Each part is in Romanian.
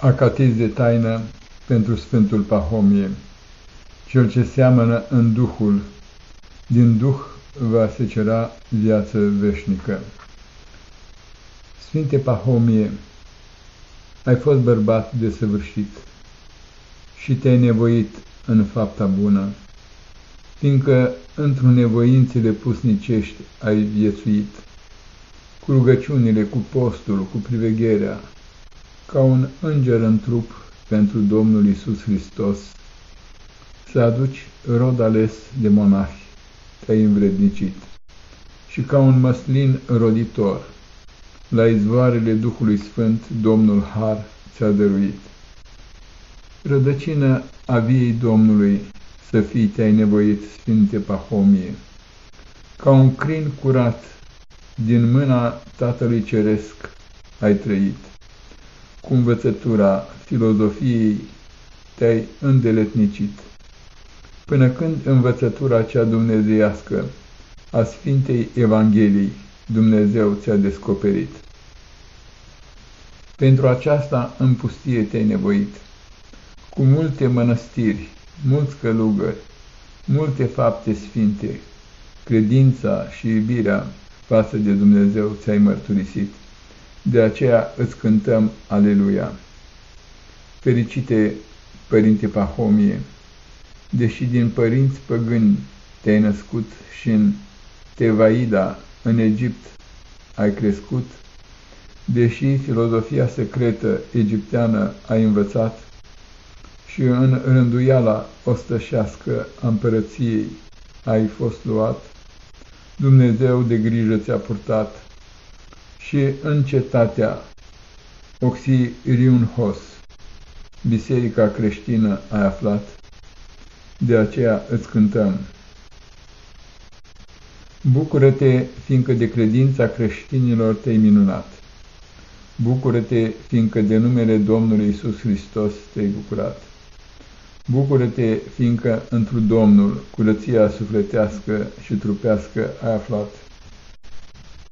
Acatiz de taină pentru Sfântul Pahomie. Cel ce seamănă în Duhul, din Duh va secera viață veșnică. Sfinte Pahomie, ai fost bărbat de săvârșit și te-ai nevoit în fapta bună, fiindcă într-un nevoințele pusnicești ai viețuit, cu rugăciunile, cu postul, cu privegherea, ca un înger în trup pentru Domnul Isus Hristos, să aduci rod ales de monahi, te-ai învrednicit, și ca un măslin roditor, la izvoarele Duhului Sfânt, Domnul Har ți-a dăruit. Rădăcină a viei Domnului, să fii te-ai nevoit, Sfinte Pahomie, ca un crin curat, din mâna Tatălui Ceresc ai trăit cu învățătura filozofiei te-ai îndeletnicit, până când învățătura cea dumnezeiască a Sfintei Evangheliei Dumnezeu ți-a descoperit. Pentru aceasta în pustie te-ai nevoit, cu multe mănăstiri, mulți călugări, multe fapte sfinte, credința și iubirea față de Dumnezeu ți-ai mărturisit de aceea îți cântăm Aleluia. Fericite, Părinte Pahomie, deși din părinți păgâni te-ai născut și în Tevaida, în Egipt, ai crescut, deși filozofia secretă egipteană ai învățat și în rânduiala ostășească a împărăției ai fost luat, Dumnezeu de grijă ți-a purtat și în cetatea Oxiriunhos, biserica creștină ai aflat, de aceea îți cântăm. Bucură-te, fiindcă de credința creștinilor te-ai minunat. Bucură-te, fiindcă de numele Domnului Isus Hristos te-ai bucurat. Bucură-te, fiindcă întru Domnul curăția sufletească și trupească ai aflat.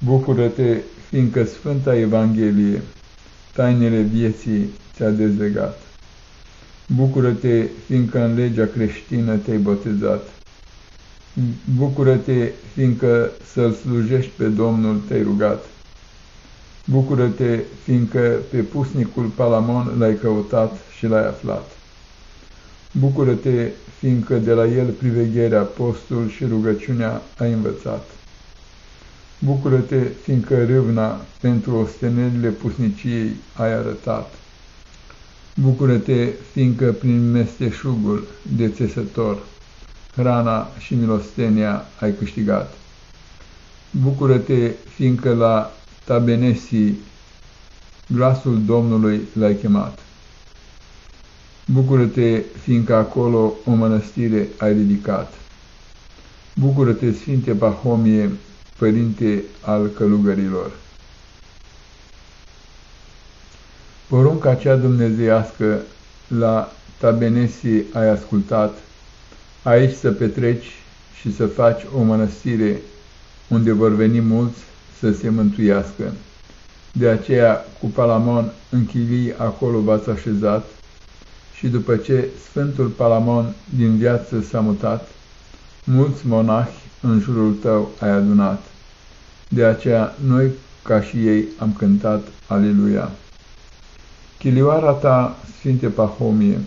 Bucură-te, fiindcă Sfânta Evanghelie, tainele vieții ți-a dezlegat. Bucură-te, fiindcă în legea creștină te-ai botezat. Bucură-te, fiindcă să-L slujești pe Domnul te-ai rugat. Bucură-te, fiindcă pe pusnicul Palamon l-ai căutat și l-ai aflat. Bucură-te, fiindcă de la el privegherea, postul și rugăciunea ai învățat. Bucură-te, fiindcă râvna pentru ostenelile pusniciei ai arătat. Bucură-te, fiindcă prin mesteșugul de țesător hrana și milostenia ai câștigat. Bucură-te, fiindcă la tabenesii glasul Domnului l-ai chemat. Bucură-te, fiindcă acolo o mănăstire ai ridicat. Bucură-te, Sfinte Pahomie, părinte al călugărilor. Porunca cea dumnezeiască la Tabenesii ai ascultat, aici să petreci și să faci o mănăstire unde vor veni mulți să se mântuiască. De aceea, cu Palamon în chilii acolo v-ați așezat și după ce Sfântul Palamon din viață s-a mutat, mulți monahi în jurul tău ai adunat. De aceea noi, ca și ei, am cântat Aleluia. Chilioara ta, Sfinte Pahomie,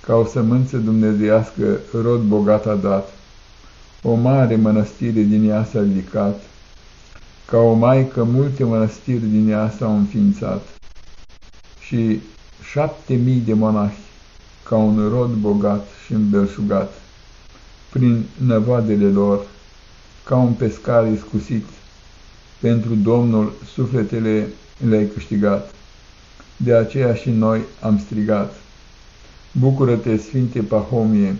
ca o sămânță dumnezeiască rod bogat a dat, o mare mănăstire din ea s-a ridicat, ca o maică multe mănăstiri din ea s-au înființat, și șapte mii de monahi, ca un rod bogat și îmbelșugat, prin năvoadele lor, ca un pescar iscusit, pentru Domnul sufletele le-ai câștigat. De aceea și noi am strigat. Bucură-te, Sfinte Pahomie,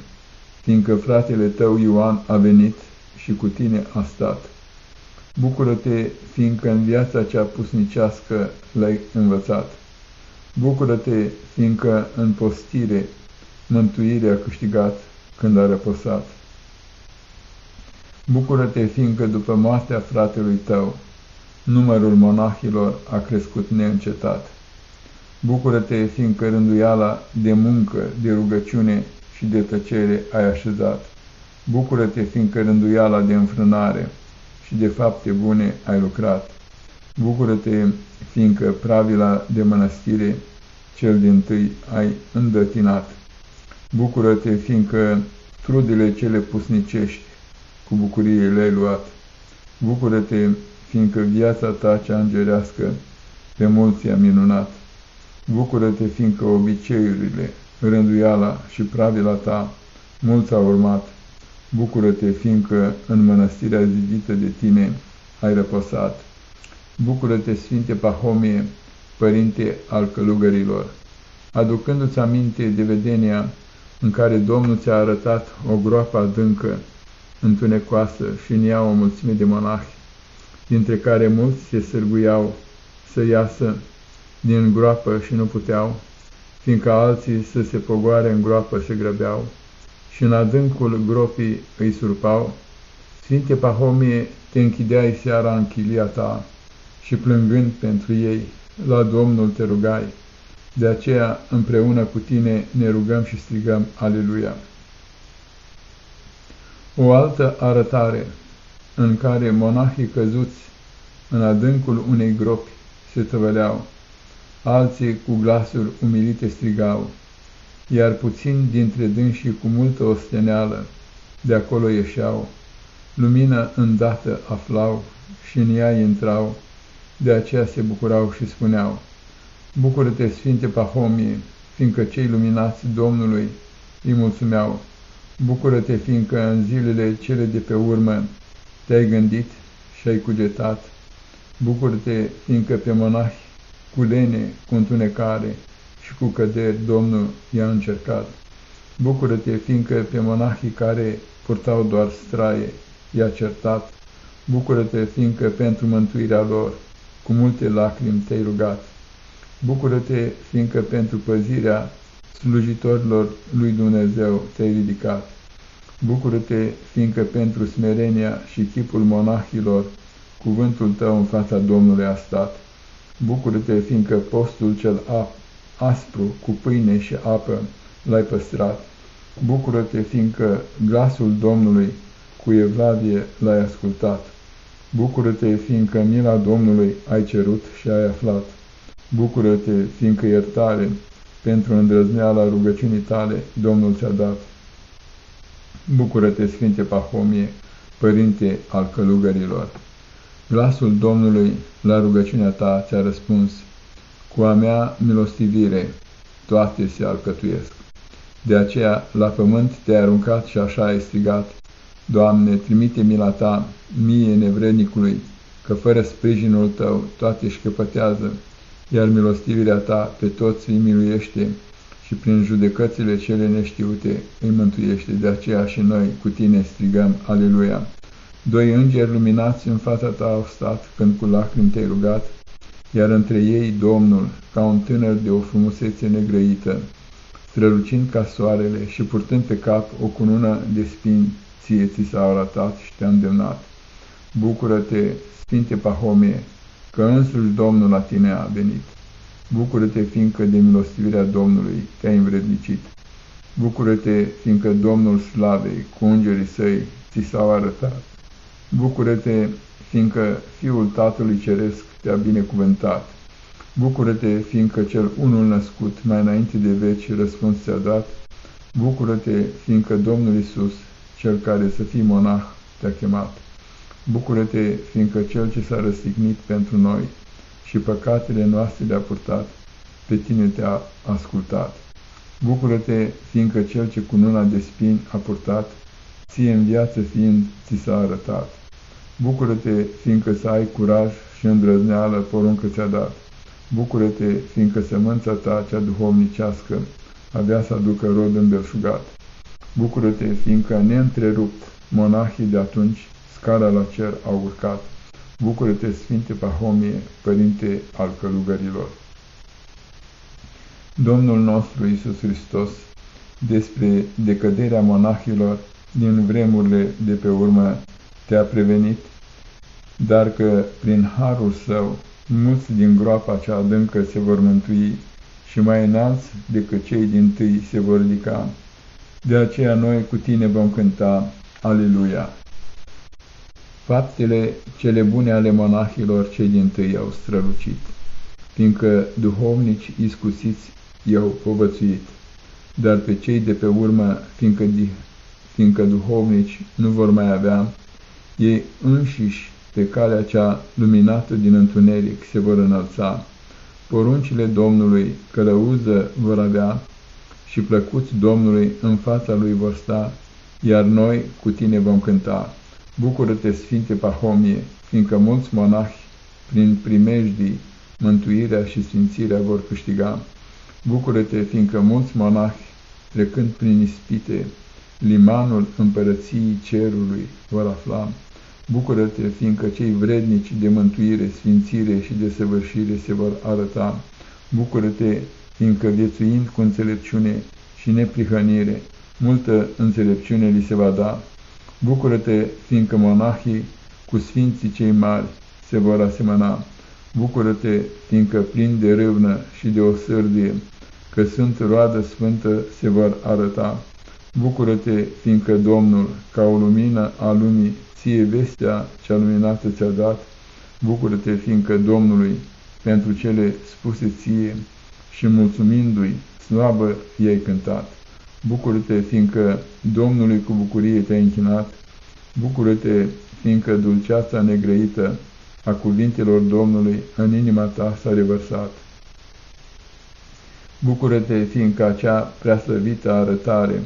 fiindcă fratele tău Ioan a venit și cu tine a stat. Bucură-te, fiindcă în viața cea pusnicească l-ai învățat. Bucură-te, fiindcă în postire mântuirea a câștigat când a răposat. Bucură-te, fiindcă după moartea fratelui tău, numărul monahilor a crescut neîncetat. Bucură-te, fiindcă rânduiala de muncă, de rugăciune și de tăcere ai așezat. Bucură-te, fiindcă rânduiala de înfrânare și de fapte bune ai lucrat. Bucură-te, fiindcă pravila de mănăstire cel din tâi ai îndătinat. Bucură-te, fiindcă trudele cele pusnicești cu bucurie le-ai luat. Bucură-te, fiindcă viața ta cea îngerească pe mulți a minunat. Bucură-te, fiindcă obiceiurile, rânduiala și pravila ta mulți au urmat. Bucură-te, fiindcă în mănăstirea zidită de tine ai răposat. Bucură-te, Sfinte Pahomie, Părinte al călugărilor, aducându-ți aminte de vedenia în care Domnul ți-a arătat o groapă adâncă, întunecoasă și în ea o mulțime de monahi, dintre care mulți se sârguiau să iasă din groapă și nu puteau, fiindcă alții să se pogoare în groapă se grăbeau și în adâncul gropii îi surpau, Sfinte Pahomie, te închideai seara în chilia ta și plângând pentru ei, la Domnul te rugai. De aceea, împreună cu tine, ne rugăm și strigăm Aleluia. O altă arătare în care monahii căzuți în adâncul unei gropi se tăvăleau, alții cu glasuri umilite strigau, iar puțin dintre dânsii cu multă osteneală de acolo ieșeau, lumină îndată aflau și în ea intrau, de aceea se bucurau și spuneau, Bucură-te, Sfinte Pahomie, fiindcă cei luminați Domnului îi mulțumeau. Bucură-te, fiindcă în zilele cele de pe urmă te-ai gândit și ai cugetat. Bucură-te, fiindcă pe monahi cu lene, cu întunecare și cu căderi Domnul i-a încercat. Bucură-te, fiindcă pe monahii care purtau doar straie i-a certat. Bucură-te, fiindcă pentru mântuirea lor cu multe lacrimi te-ai rugat. Bucură-te, fiindcă pentru păzirea slujitorilor lui Dumnezeu te-ai ridicat. Bucură-te, fiindcă pentru smerenia și chipul monahilor cuvântul tău în fața Domnului a stat. Bucură-te, fiindcă postul cel aspru cu pâine și apă l-ai păstrat. Bucură-te, fiindcă glasul Domnului cu evlavie l-ai ascultat. Bucură-te, fiindcă mila Domnului ai cerut și ai aflat. Bucură-te, fiindcă iertare pentru îndrăzneala rugăciunii tale Domnul ți-a dat. Bucură-te, Sfinte Pahomie, Părinte al călugărilor. Glasul Domnului la rugăciunea ta ți-a răspuns, cu a mea milostivire toate se alcătuiesc. De aceea la pământ te-ai aruncat și așa ai strigat, Doamne, trimite mila ta mie nevrednicului, că fără sprijinul tău toate își căpătează, iar milostivirea ta pe toți îi miluiește și prin judecățile cele neștiute îi mântuiește. De aceea și noi cu tine strigăm, Aleluia! Doi îngeri luminați în fața ta au stat când cu lacrimi te-ai rugat, iar între ei Domnul, ca un tânăr de o frumusețe negrăită, strălucind ca soarele și purtând pe cap o cunună de spini, ție ți s-a arătat și te-a îndemnat. Bucură-te, Sfinte Pahomie, că însuși Domnul la tine a venit. Bucură-te, fiindcă de milostivirea Domnului te-ai învrednicit. Bucură-te, fiindcă Domnul Slavei cu îngerii săi ți s-au arătat. Bucură-te, fiindcă Fiul Tatălui Ceresc te-a binecuvântat. Bucură-te, fiindcă cel unul născut mai înainte de veci răspuns ți-a dat. Bucură-te, fiindcă Domnul Isus, cel care să fii monah, te-a chemat. Bucură-te, fiindcă cel ce s-a răstignit pentru noi și păcatele noastre le-a purtat, pe tine te-a ascultat. Bucură-te, fiindcă cel ce cu nuna de spini a purtat, ție în viață fiind, ți s-a arătat. Bucură-te, fiindcă să ai curaj și îndrăzneală poruncă ți-a dat. Bucură-te, fiindcă sămânța ta cea duhovnicească avea să aducă rod îmbelșugat. Bucură-te, fiindcă neîntrerupt monahii de atunci scara la cer au urcat. Bucură-te, Sfinte Pahomie, Părinte al călugărilor. Domnul nostru Isus Hristos, despre decăderea monahilor din vremurile de pe urmă, te-a prevenit, dar că prin harul său mulți din groapa cea adâncă se vor mântui, și mai înalți decât cei din tâi se vor ridica. De aceea noi cu tine vom cânta, Aleluia! Faptele cele bune ale monahilor cei din tâi au strălucit, fiindcă duhovnici iscusiți i-au povățuit, dar pe cei de pe urmă, fiindcă, fiindcă duhovnici nu vor mai avea, ei înșiși pe calea cea luminată din întuneric se vor înălța, poruncile Domnului călăuză vor avea și plăcuți Domnului în fața lui vor sta, iar noi cu tine vom cânta. Bucură-te, Sfinte Pahomie, fiindcă mulți monahi, prin primejdii, mântuirea și sfințirea vor câștiga. Bucură-te, fiindcă mulți monahi, trecând prin ispite, limanul împărăției cerului vor afla. Bucură-te, fiindcă cei vrednici de mântuire, sfințire și de săvârșire se vor arăta. Bucură-te, fiindcă viețuind cu înțelepciune și neprihănire, multă înțelepciune li se va da. Bucură-te, fiindcă monahii cu sfinții cei mari se vor asemăna. Bucură-te, fiindcă plin de râvnă și de o sârdie, că sunt roadă sfântă, se vor arăta. Bucură-te, fiindcă Domnul, ca o lumină a lumii, ție vestea cea luminată ți-a dat. Bucură-te, fiindcă Domnului, pentru cele spuse ție și mulțumindu-i, slabă i-ai cântat. Bucură-te, fiindcă Domnului cu bucurie te-ai închinat. Bucură-te, fiindcă dulceața negrăită a cuvintelor Domnului în inima ta s-a revărsat. Bucură-te, fiindcă acea preaslăvită arătare,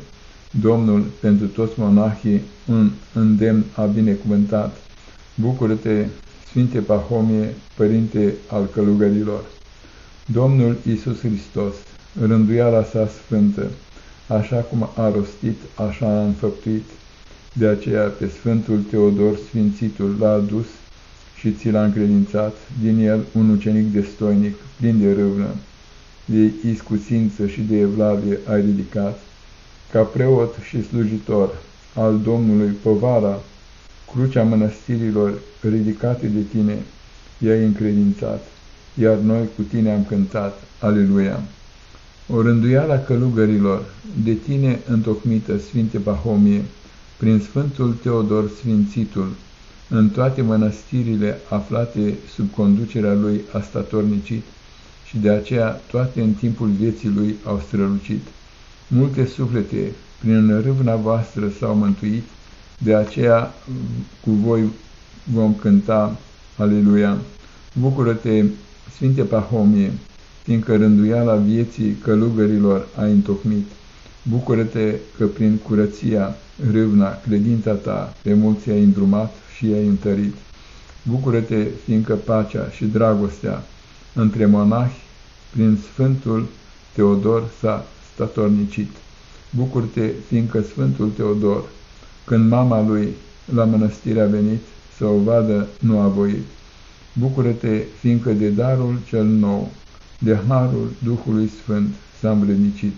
Domnul pentru toți monahii un îndemn a binecuvântat. Bucură-te, Sfinte Pahomie, Părinte al călugărilor. Domnul Isus Hristos, rânduiala sa sfântă, așa cum a rostit, așa a înfăptuit. De aceea pe Sfântul Teodor Sfințitul l-a adus și ți l-a încredințat, din el un ucenic destoinic, plin de râvnă, de iscusință și de evlavie ai ridicat, ca preot și slujitor al Domnului povara, crucea mănăstirilor ridicate de tine, i-ai încredințat, iar noi cu tine am cântat, Aleluia! O rânduială călugărilor, de tine întocmită, Sfinte Pahomie, prin Sfântul Teodor Sfințitul, în toate mănăstirile aflate sub conducerea lui a statornicit și de aceea toate în timpul vieții lui au strălucit. Multe suflete prin râvna voastră s-au mântuit, de aceea cu voi vom cânta Aleluia. Bucură-te, Sfinte Pahomie, fiindcă rânduiala vieții călugărilor a întocmit. Bucură-te că prin curăția, râvna, credința ta pe mulți ai îndrumat și ai întărit. Bucură-te, fiindcă pacea și dragostea între monahi prin Sfântul Teodor s-a statornicit. Bucur-te, fiindcă Sfântul Teodor, când mama lui la mănăstire a venit, să o vadă, nu a voit. Bucură-te, fiindcă de darul cel nou, de harul Duhului Sfânt s-a învrednicit.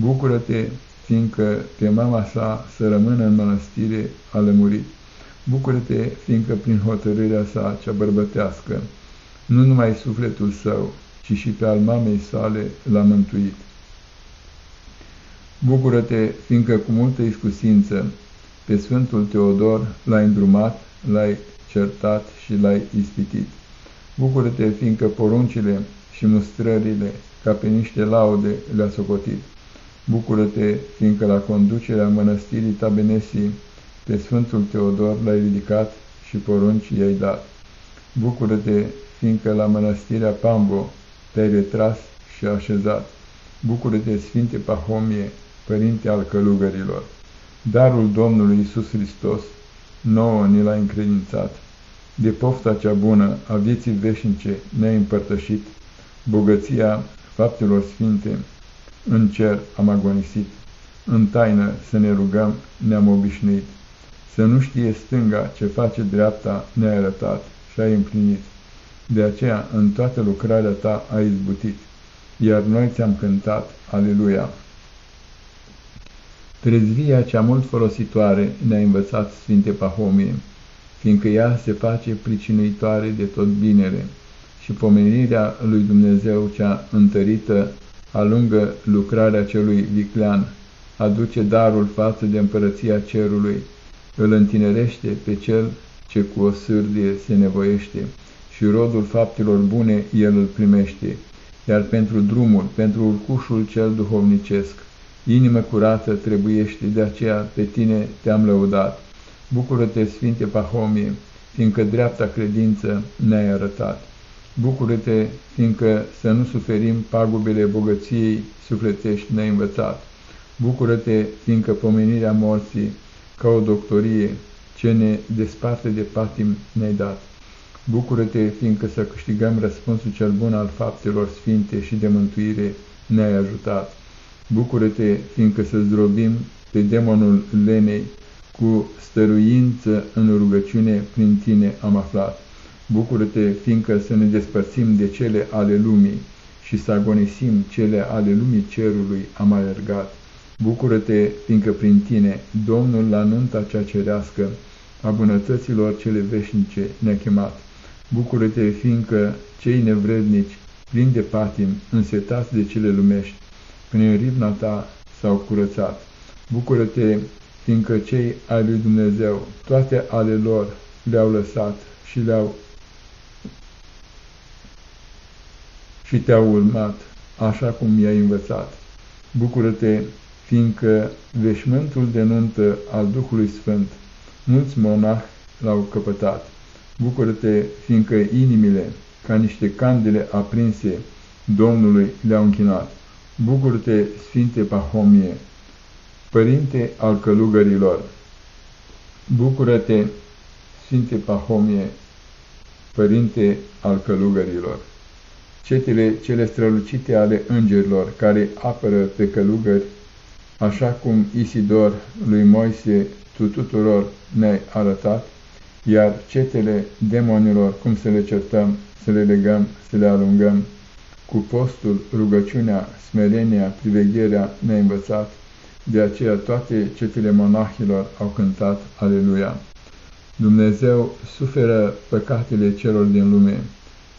Bucură-te, fiindcă pe mama sa să rămână în mănăstire a lămurit. Bucură-te, fiindcă prin hotărârea sa cea bărbătească, nu numai sufletul său, ci și pe al mamei sale l-a mântuit. Bucură-te, fiindcă cu multă iscusință pe Sfântul Teodor l-ai îndrumat, l-ai certat și l-ai ispitit. Bucură-te, fiindcă poruncile și mustrările ca pe niște laude le-a socotit. Bucură-te, fiindcă la conducerea mănăstirii Tabenesii pe Sfântul Teodor l-ai ridicat și porunci i-ai dat. Bucură-te, fiindcă la mănăstirea Pambo te-ai retras și așezat. Bucură-te, Sfinte Pahomie, Părinte al călugărilor. Darul Domnului Isus Hristos nouă ni l-a încredințat. De pofta cea bună a vieții veșnice ne-a împărtășit, bogăția faptelor sfinte în cer am agonisit, în taină să ne rugăm ne-am obișnuit, să nu știe stânga ce face dreapta ne-ai arătat și ai împlinit. De aceea în toată lucrarea ta ai izbutit, iar noi ți-am cântat, Aleluia! Trezvia cea mult folositoare ne-a învățat Sfinte Pahomie, fiindcă ea se face pricinuitoare de tot binele și pomenirea lui Dumnezeu cea întărită alungă lucrarea celui viclean, aduce darul față de împărăția cerului, îl întinerește pe cel ce cu o sârdie se nevoiește și rodul faptelor bune el îl primește, iar pentru drumul, pentru urcușul cel duhovnicesc, inimă curată trebuiește, de aceea pe tine te-am lăudat. Bucură-te, Sfinte Pahomie, fiindcă dreapta credință ne-ai arătat. Bucură-te, fiindcă să nu suferim pagubele bogăției sufletești ne-ai învățat. Bucură-te, fiindcă pomenirea morții, ca o doctorie, ce ne desparte de patim ne-ai dat. Bucură-te, fiindcă să câștigăm răspunsul cel bun al faptelor sfinte și de mântuire ne-ai ajutat. Bucură-te, fiindcă să zdrobim pe demonul lenei cu stăruință în rugăciune prin tine am aflat. Bucură-te, fiindcă să ne despărțim de cele ale lumii și să agonisim cele ale lumii cerului am alergat. Bucură-te, fiindcă prin tine, Domnul la nunta cea cerească, a bunătăților cele veșnice ne-a chemat. Bucură-te, fiindcă cei nevrednici, plini de patim, însetați de cele lumești, prin rivna ta s-au curățat. Bucură-te, fiindcă cei ai lui Dumnezeu, toate ale lor le-au lăsat și le-au și te-au urmat, așa cum i-ai învățat. Bucură-te, fiindcă veșmântul de nuntă al Duhului Sfânt, mulți monahți l-au căpătat. Bucură-te, fiindcă inimile, ca niște candele aprinse, Domnului le-au închinat. Bucură-te, Sfinte Pahomie, Părinte al călugărilor. Bucură-te, Sfinte Pahomie, Părinte al călugărilor. Cetele cele strălucite ale îngerilor care apără pe călugări, așa cum Isidor lui Moise tu tuturor ne-ai arătat, iar cetele demonilor, cum să le certăm, să le legăm, să le alungăm, cu postul, rugăciunea, smerenia, privegherea ne-ai învățat, de aceea toate cetele monahilor au cântat Aleluia. Dumnezeu suferă păcatele celor din lume,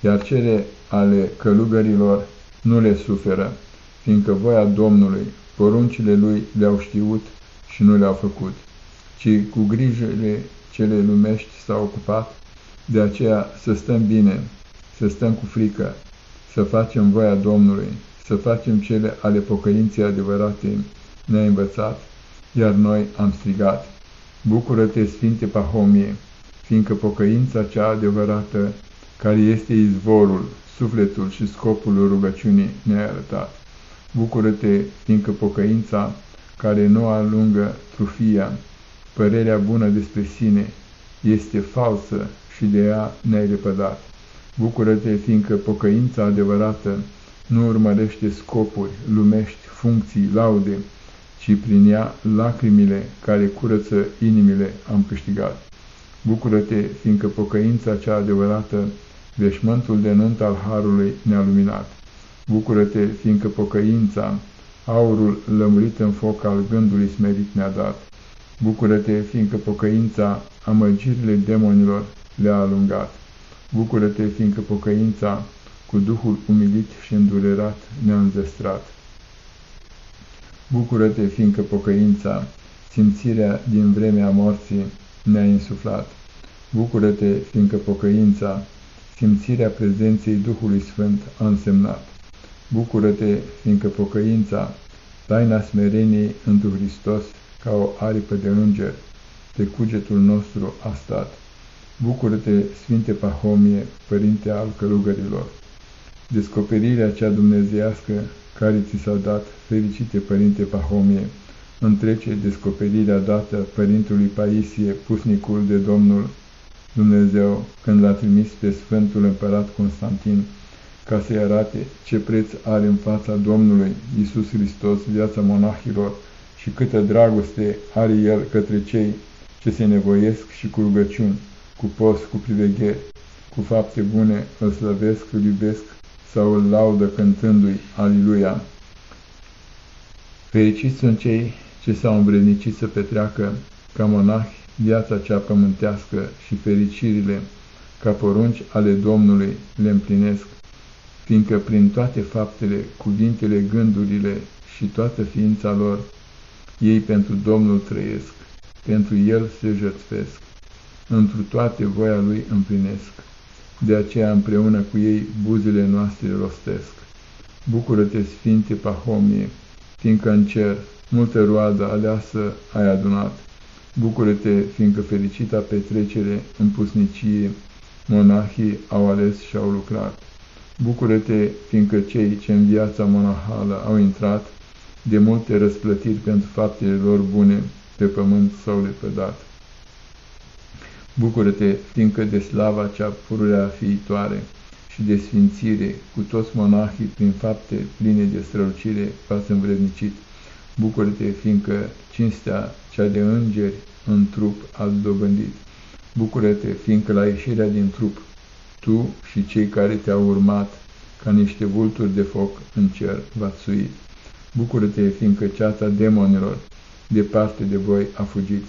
iar cele ale călugărilor nu le suferă, fiindcă voia Domnului, poruncile Lui le-au știut și nu le-au făcut, ci cu grijile cele lumești s-au ocupat, de aceea să stăm bine, să stăm cu frică, să facem voia Domnului, să facem cele ale pocăinței adevărate, ne-a învățat, iar noi am strigat, Bucură-te, Sfinte Pahomie, fiindcă pocăința cea adevărată, care este izvorul, sufletul și scopul rugăciunii ne-a arătat. Bucură-te, fiindcă pocăința, care nu alungă trufia, părerea bună despre sine, este falsă și de ea ne-ai repădat. Bucură-te, fiindcă pocăința adevărată nu urmărește scopuri, lumești, funcții, laude, ci prin ea lacrimile care curăță inimile am câștigat. Bucură-te, fiindcă pocăința cea adevărată, veșmântul de nuntă al Harului ne-a luminat. Bucură-te, fiindcă pocăința, aurul lămurit în foc al gândului smerit ne-a dat. Bucură-te, fiindcă pocăința, amăgirile demonilor le-a alungat. Bucură-te, fiindcă pocăința, cu Duhul umilit și îndurerat, ne-a înzestrat. Bucură-te, fiindcă pocăința, simțirea din vremea morții, ne-a insuflat. Bucură-te, fiindcă pocăința, simțirea prezenței Duhului Sfânt a însemnat. Bucură-te, fiindcă pocăința, taina smereniei într Hristos, ca o aripă de înger, pe cugetul nostru a stat. Bucură-te, Sfinte Pahomie, Părinte al călugărilor! Descoperirea cea dumnezeiască care ți s-a dat, fericite Părinte Pahomie, întrece descoperirea dată Părintului Paisie, pusnicul de Domnul Dumnezeu, când l-a trimis pe Sfântul Împărat Constantin, ca să-i arate ce preț are în fața Domnului Isus Hristos viața monahilor și câtă dragoste are El către cei ce se nevoiesc și cu rugăciuni, cu post, cu privegheri, cu fapte bune, îl slăvesc, îl iubesc sau îl laudă cântându-i Aliluia. Fericiți sunt cei ce s-au învrednicit să petreacă ca monahi viața cea pământească și fericirile ca porunci ale Domnului le împlinesc, fiindcă prin toate faptele, cuvintele, gândurile și toată ființa lor, ei pentru Domnul trăiesc, pentru El se jertfesc, întru toate voia Lui împlinesc. De aceea împreună cu ei buzele noastre rostesc. Bucură-te, Sfinte Pahomie, fiindcă în cer multă roadă aleasă ai adunat. Bucură-te, fiindcă fericita petrecere în pusnicie monahii au ales și au lucrat. Bucură-te, fiindcă cei ce în viața monahală au intrat, de multe răsplătiri pentru faptele lor bune pe pământ s-au lepădat. Bucură-te, fiindcă de slava cea pururea fiitoare și de sfințire, cu toți monahii prin fapte pline de strălucire v-ați învrednicit. Bucură-te, fiindcă cinstea cea de îngeri în trup ați dobândit. Bucură-te, fiindcă la ieșirea din trup, tu și cei care te-au urmat, ca niște vulturi de foc în cer v-ați suit. Bucură-te, fiindcă ceata demonilor departe de voi a fugit.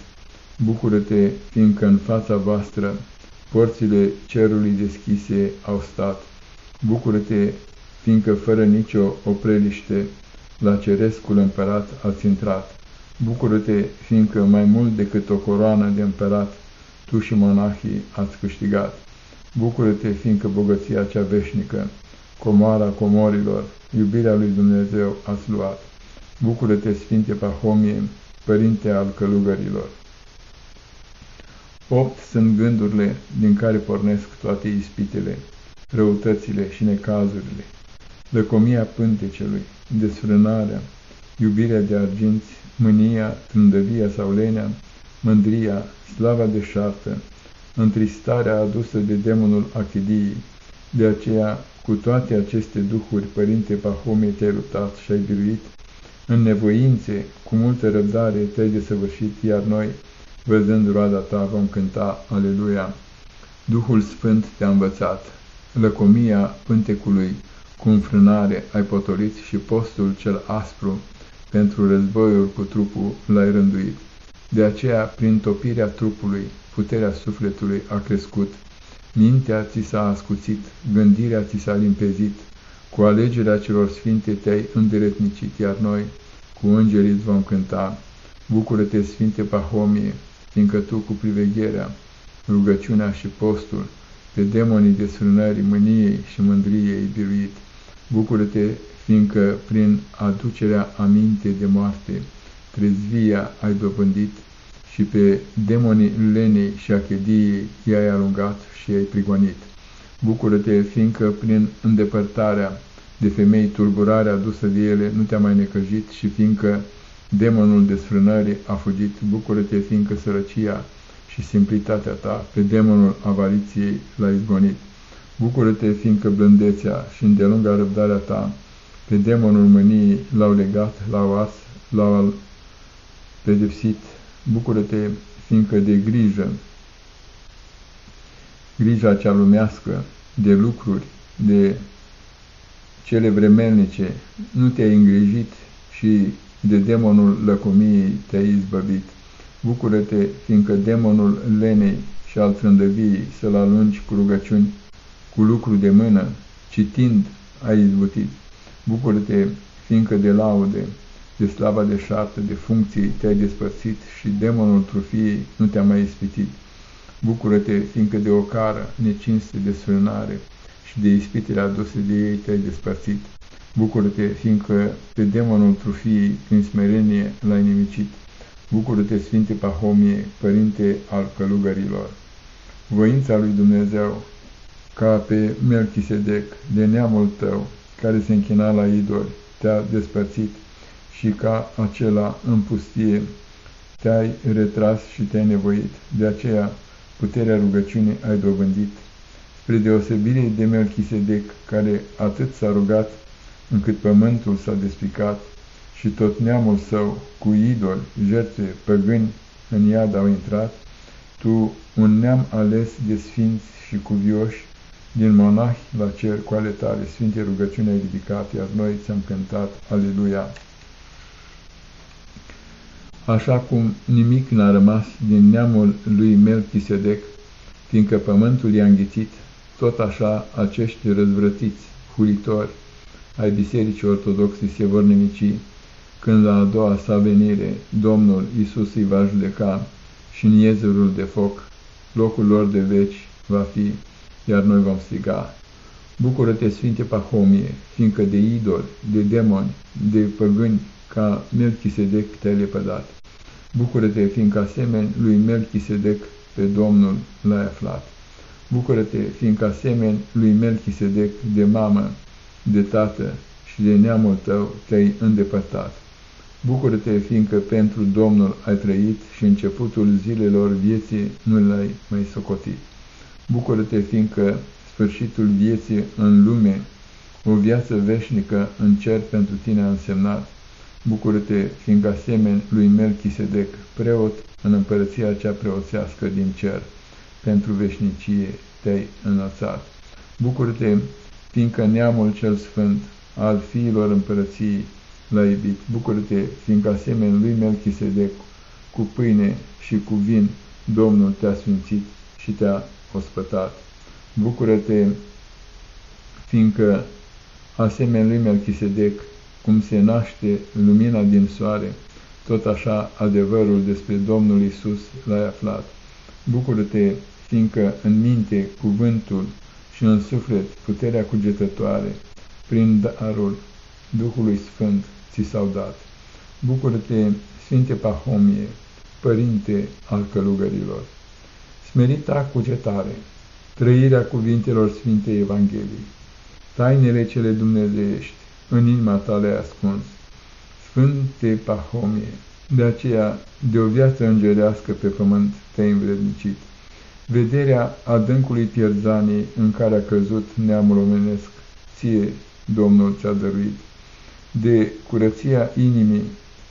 Bucură-te, fiindcă în fața voastră porțile cerului deschise au stat. Bucură-te, fiindcă fără nicio opreliște la cerescul împărat ați intrat. Bucură-te, fiindcă mai mult decât o coroană de împărat, tu și monahii ați câștigat. Bucură-te, fiindcă bogăția cea veșnică, comoara comorilor, iubirea lui Dumnezeu ați luat. Bucură-te, Sfinte Pahomie, Părinte al călugărilor. Opt sunt gândurile din care pornesc toate ispitele, răutățile și necazurile, lăcomia pântecelui, desfrânarea, iubirea de arginți, mânia, trândăvia sau lenea, mândria, slava de șartă, întristarea adusă de demonul achidiei. De aceea, cu toate aceste duhuri, Părinte Pahome, te-ai luptat și ai biruit, în nevoințe, cu multă răbdare te-ai desăvârșit, iar noi, văzând roada ta, vom cânta Aleluia. Duhul Sfânt te-a învățat, lăcomia pântecului, cu înfrânare ai potolit și postul cel aspru pentru războiul cu trupul l-ai rânduit. De aceea, prin topirea trupului, puterea sufletului a crescut, mintea ți s-a ascuțit, gândirea ți s-a limpezit, cu alegerea celor sfinte te-ai îndeletnicit, iar noi, cu îngerii îți vom cânta. Bucură-te, Sfinte Pahomie, fiindcă tu cu privegherea, rugăciunea și postul, pe demonii desfrânării, mâniei și mândriei ai biruit. Bucură-te, fiindcă prin aducerea aminte de moarte, trezvia ai dobândit și pe demonii lenei și achediei i-ai alungat și i-ai prigonit. Bucură-te, fiindcă prin îndepărtarea de femei tulburarea adusă de ele nu te-a mai necăjit și fiindcă demonul desfrânării a fugit, bucură-te, fiindcă sărăcia și simplitatea ta pe demonul avariției l-a izgonit. Bucură-te, fiindcă blândețea și îndelunga răbdarea ta pe demonul mâniei l-au legat, l-au ars, l-au pedepsit. Bucură-te, fiindcă de grijă, grija cea lumească, de lucruri, de cele vremelnice, nu te-ai îngrijit și de demonul lăcomiei te-ai izbăvit. Bucură-te, fiindcă demonul lenei și al trândăviei să-l alungi cu rugăciuni, cu lucru de mână, citind, ai izbutit. Bucură-te, fiindcă de laude, de slava de șartă, de funcții te-ai despărțit și demonul trufiei nu te-a mai ispitit. Bucură-te, fiindcă de ocară, necinste, de sfânare și de ispitele aduse de ei te-ai despărțit. Bucură-te, fiindcă pe demonul trufiei, prin smerenie, l-ai nimicit. Bucură-te, Sfinte Pahomie, Părinte al călugărilor. Voința lui Dumnezeu, ca pe Melchisedec, de neamul tău, care se închina la idoli, te-a despărțit și ca acela în pustie te-ai retras și te-ai nevoit. De aceea, puterea rugăciunii ai dobândit. Spre deosebire de Melchisedec, care atât s-a rugat încât pământul s-a despicat și tot neamul său cu idoli, jertfe, păgâni în iad au intrat, tu, un neam ales de sfinți și cuvioși, din monahi la cer cu ale tale, Sfinte rugăciune ai ridicat, iar noi ți-am cântat, Aleluia! Așa cum nimic n-a rămas din neamul lui Melchisedec, fiindcă pământul i-a înghițit, tot așa acești răzvrătiți huritori ai Bisericii Ortodoxe se vor nemici, când la a doua sa venire Domnul Isus îi va judeca și în iezerul de foc locul lor de veci va fi, iar noi vom striga. Bucură-te, Sfinte Pahomie, fiindcă de idoli, de demoni, de păgâni, ca Melchisedec te-ai lepădat. Bucură-te, fiindcă asemeni lui Melchisedec pe Domnul l-ai aflat. Bucură-te, fiindcă asemeni lui Melchisedec de mamă, de tată și de neamul tău te-ai îndepărtat. Bucură-te, fiindcă pentru Domnul ai trăit și începutul zilelor vieții nu l-ai mai socotit. Bucură-te, fiindcă sfârșitul vieții în lume, o viață veșnică în cer pentru tine a însemnat. Bucură-te, fiindcă asemeni lui Melchisedec, preot în împărăția cea preoțească din cer, pentru veșnicie te-ai înălțat. Bucură-te, fiindcă neamul cel sfânt al fiilor împărăției l-a iubit. Bucură-te, fiindcă asemeni lui Melchisedec, cu pâine și cu vin, Domnul te-a sfințit și te-a ospătat. Bucură-te, fiindcă asemeni lui Melchisedec, cum se naște lumina din soare, tot așa adevărul despre Domnul Isus l-ai aflat. Bucură-te, fiindcă în minte cuvântul și în suflet puterea cugetătoare, prin darul Duhului Sfânt ți s-au dat. Bucură-te, Sfinte Pahomie, Părinte al călugărilor. Smerita cugetare, trăirea cuvintelor Sfintei Evangheliei, tainele cele dumnezeiești, în inima ta le ascuns. Sfânte Pahomie, de aceea, de o viață îngerească pe pământ te-ai învrednicit. Vederea adâncului pierzanii în care a căzut neamul omenesc, ție, Domnul ți-a dăruit. De curăția inimii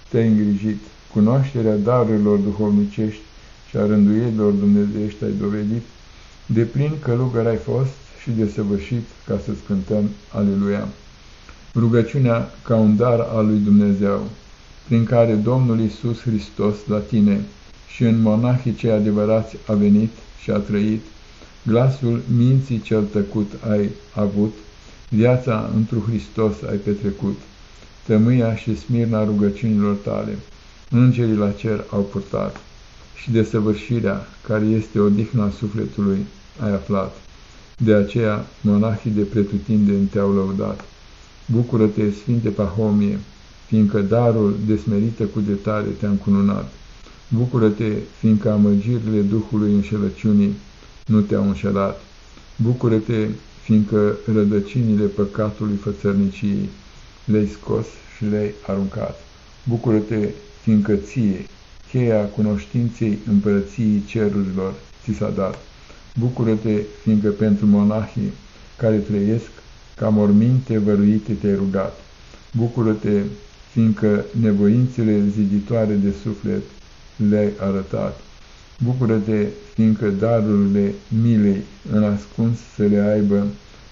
te-ai îngrijit, cunoașterea darurilor duhovnicești și a rânduielilor dumnezeiești ai dovedit, de plin călugăr ai fost și de săvârșit ca să-ți cântăm Aleluia. Rugăciunea ca un dar al lui Dumnezeu, prin care Domnul Isus Hristos la tine și în monahii cei adevărați a venit și a trăit, glasul minții cel tăcut ai avut, viața întru Hristos ai petrecut, tămâia și smirna rugăciunilor tale, îngerii la cer au purtat și de săvârșirea care este odihna sufletului ai aflat. De aceea monahii de pretutindeni te-au lăudat. Bucură-te, Sfinte Pahomie, fiindcă darul de smerită cugetare te-a încununat. Bucură-te, fiindcă amăgirile Duhului înșelăciunii nu te-au înșelat. Bucură-te, fiindcă rădăcinile păcatului fățărniciei le-ai scos și le-ai aruncat. Bucură-te, fiindcă ție, cheia cunoștinței împărăției cerurilor ți s-a dat. Bucură-te, fiindcă pentru monahii care trăiesc ca morminte văruite te-ai rugat. Bucură-te, fiindcă nevoințele ziditoare de suflet le-ai arătat. Bucură-te, fiindcă darurile milei în ascuns să le aibă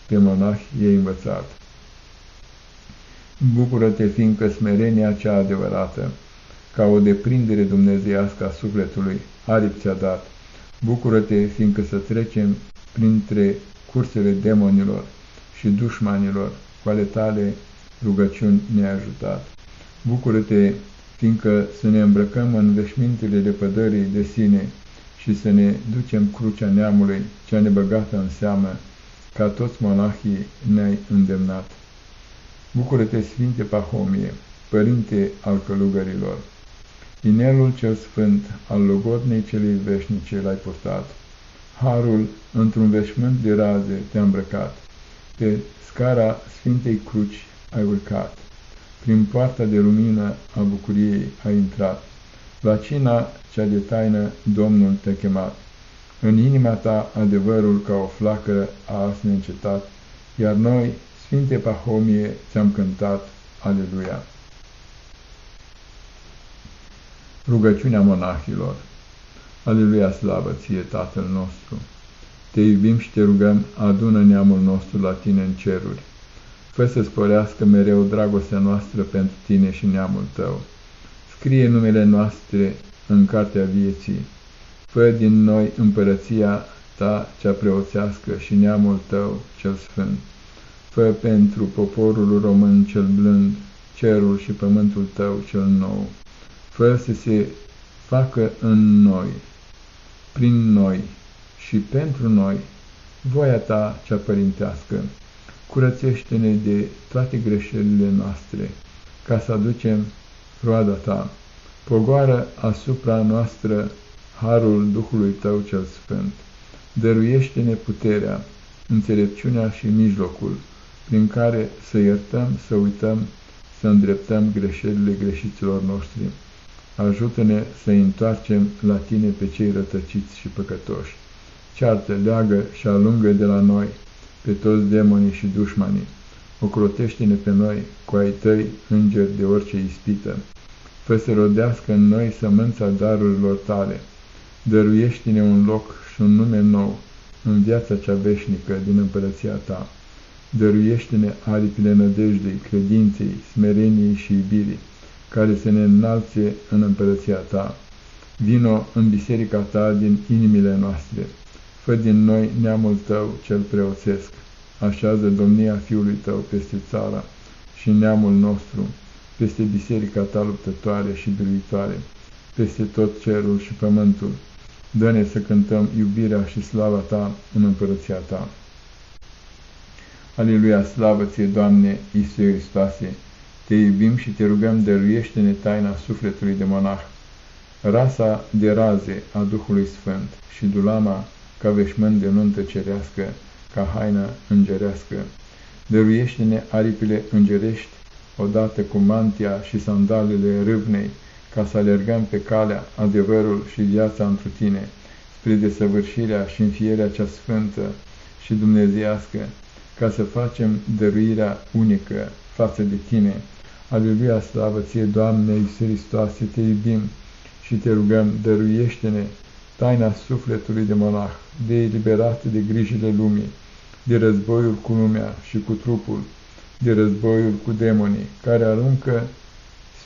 pe monahi ei învățat. Bucură-te, fiindcă smerenia cea adevărată, ca o deprindere dumnezeiască a sufletului, aripi ți-a dat. Bucură-te, fiindcă să trecem printre cursele demonilor și dușmanilor, cu ale tale rugăciuni ne-ai ajutat. Bucură-te, fiindcă să ne îmbrăcăm în veșmintele lepădării de sine și să ne ducem crucea neamului, cea nebăgată în seamă, ca toți monahii ne-ai îndemnat. Bucură-te, Sfinte Pahomie, Părinte al călugărilor! Inelul cel sfânt al logodnei celei veșnice l-ai purtat, harul într-un veșmânt de raze te-a îmbrăcat, pe scara Sfintei Cruci ai urcat, prin poarta de lumină a bucuriei ai intrat, la cina cea de taină Domnul te-a chemat, în inima ta adevărul ca o flacără a ars neîncetat, iar noi, Sfinte Pahomie, ți-am cântat, Aleluia. Rugăciunea monahilor Aleluia, slavă ție, Tatăl nostru! Te iubim și te rugăm, adună neamul nostru la tine în ceruri. Fă să sporească mereu dragostea noastră pentru tine și neamul tău. Scrie numele noastre în cartea vieții. Fă din noi împărăția ta cea preoțească și neamul tău cel sfânt. Fă pentru poporul român cel blând, cerul și pământul tău cel nou. Fă să se facă în noi, prin noi și pentru noi, voia ta cea părintească. Curățește-ne de toate greșelile noastre, ca să aducem roada ta. Pogoară asupra noastră harul Duhului tău cel sfânt. Dăruiește-ne puterea, înțelepciunea și mijlocul, prin care să iertăm, să uităm, să îndreptăm greșelile greșiților noștri. Ajută-ne să întoarcem la tine pe cei rătăciți și păcătoși. Ceartă, leagă și alungă de la noi pe toți demonii și dușmanii. Ocrotește-ne pe noi cu ai tăi îngeri de orice ispită. Fă să rodească în noi sămânța darurilor tale. Dăruiește-ne un loc și un nume nou în viața cea veșnică din împărăția ta. Dăruiește-ne aripile nădejdei, credinței, smereniei și iubirii, care să ne înalțe în împărăția ta. Vino în biserica ta din inimile noastre. Fă din noi neamul tău cel preoțesc. Așează domnia fiului tău peste țara și neamul nostru, peste biserica ta luptătoare și biruitoare, peste tot cerul și pământul. Dă-ne să cântăm iubirea și slava ta în împărăția ta. Aleluia, slavă ție, Doamne, Iisuse Hristoase! Te iubim și te rugăm, dăruiește-ne taina sufletului de monah, rasa de raze a Duhului Sfânt și dulama ca veșmânt de nuntă cerească, ca haină îngerească. Dăruiește-ne aripile îngerești, odată cu mantia și sandalele râvnei, ca să alergăm pe calea, adevărul și viața întru tine, spre desăvârșirea și înfierea cea sfântă și dumnezeiască, ca să facem dăruirea unică față de tine. Aleluia, slavă ție, Doamne, Iisus Hristoase, te iubim și te rugăm, dăruiește-ne taina sufletului de monah, de eliberat de grijile lumii, de războiul cu lumea și cu trupul, de războiul cu demonii, care aruncă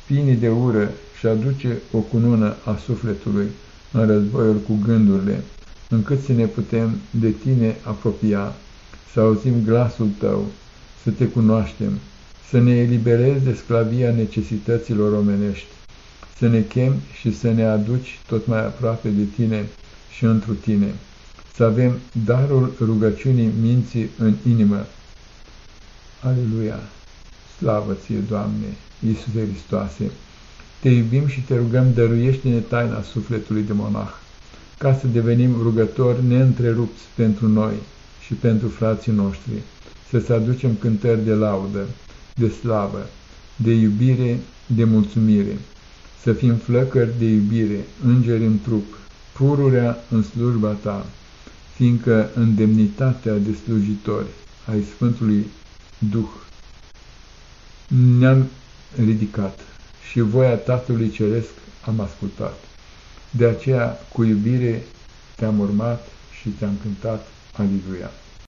spinii de ură și aduce o cunună a sufletului în războiul cu gândurile, încât să ne putem de tine apropia, să auzim glasul tău, să te cunoaștem, să ne eliberezi de sclavia necesităților omenești, să ne chem și să ne aduci tot mai aproape de tine și întru tine, să avem darul rugăciunii minții în inimă. Aleluia! Slavă ție, Doamne, Iisuse Hristoase! Te iubim și te rugăm, dăruiește-ne taina sufletului de monah, ca să devenim rugători neîntrerupți pentru noi și pentru frații noștri, să-ți aducem cântări de laudă, de slavă, de iubire, de mulțumire, să fim flăcări de iubire, îngeri în trup, pururea în slujba ta, fiindcă în demnitatea de slujitori ai Sfântului Duh ne-am ridicat și voia Tatălui Ceresc am ascultat. De aceea, cu iubire, te-am urmat și te-am cântat Aleluia.